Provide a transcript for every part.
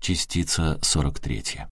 Частица 43.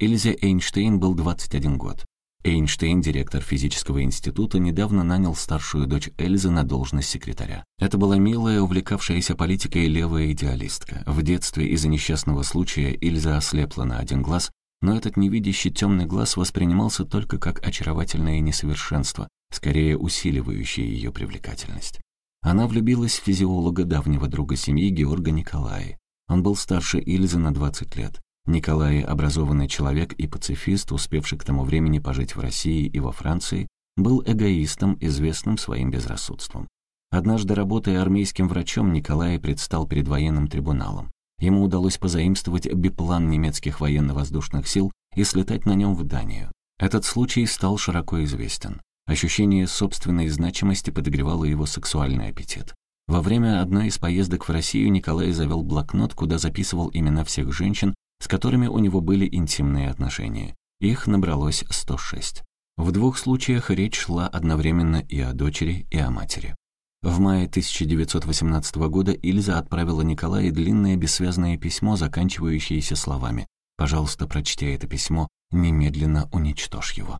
Эльзе Эйнштейн был 21 год. Эйнштейн, директор физического института, недавно нанял старшую дочь Эльзы на должность секретаря. Это была милая, увлекавшаяся политикой левая идеалистка. В детстве из-за несчастного случая Эльза ослепла на один глаз, но этот невидящий темный глаз воспринимался только как очаровательное несовершенство, скорее усиливающее ее привлекательность. Она влюбилась в физиолога давнего друга семьи Георга Николая. Он был старше Ильзы на 20 лет. Николай, образованный человек и пацифист, успевший к тому времени пожить в России и во Франции, был эгоистом, известным своим безрассудством. Однажды, работая армейским врачом, Николай предстал перед военным трибуналом. Ему удалось позаимствовать биплан немецких военно-воздушных сил и слетать на нем в Данию. Этот случай стал широко известен. Ощущение собственной значимости подогревало его сексуальный аппетит. Во время одной из поездок в Россию Николай завел блокнот, куда записывал имена всех женщин, с которыми у него были интимные отношения. Их набралось 106. В двух случаях речь шла одновременно и о дочери, и о матери. В мае 1918 года Ильза отправила Николаю длинное бессвязное письмо, заканчивающееся словами «Пожалуйста, прочти это письмо, немедленно уничтожь его».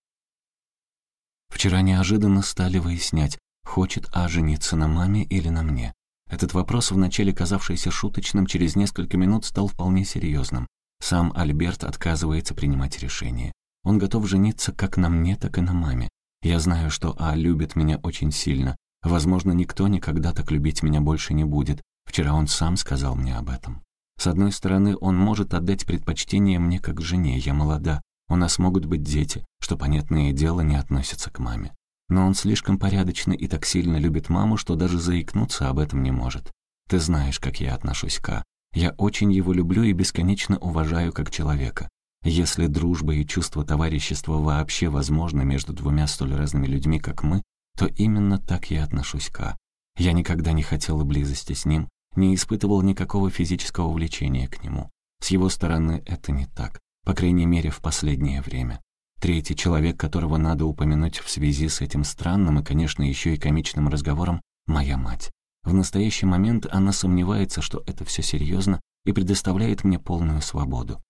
Вчера неожиданно стали выяснять, Хочет А жениться на маме или на мне? Этот вопрос, вначале казавшийся шуточным, через несколько минут стал вполне серьезным. Сам Альберт отказывается принимать решение. Он готов жениться как на мне, так и на маме. Я знаю, что А любит меня очень сильно. Возможно, никто никогда так любить меня больше не будет. Вчера он сам сказал мне об этом. С одной стороны, он может отдать предпочтение мне как жене, я молода. У нас могут быть дети, что, понятное дело, не относится к маме. Но он слишком порядочный и так сильно любит маму, что даже заикнуться об этом не может. Ты знаешь, как я отношусь к А. Я очень его люблю и бесконечно уважаю как человека. Если дружба и чувство товарищества вообще возможны между двумя столь разными людьми, как мы, то именно так я отношусь к А. Я никогда не хотела близости с ним, не испытывал никакого физического влечения к нему. С его стороны это не так, по крайней мере, в последнее время. Третий человек, которого надо упомянуть в связи с этим странным и, конечно, еще и комичным разговором, моя мать. В настоящий момент она сомневается, что это все серьезно, и предоставляет мне полную свободу.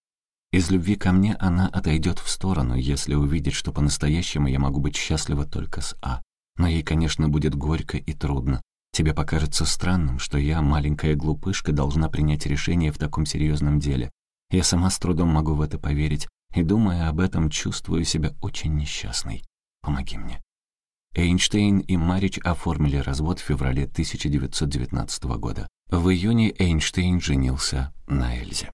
Из любви ко мне она отойдет в сторону, если увидит, что по-настоящему я могу быть счастлива только с А. Но ей, конечно, будет горько и трудно. Тебе покажется странным, что я, маленькая глупышка, должна принять решение в таком серьезном деле. Я сама с трудом могу в это поверить, и, думая об этом, чувствую себя очень несчастной. Помоги мне». Эйнштейн и Марич оформили развод в феврале 1919 года. В июне Эйнштейн женился на Эльзе.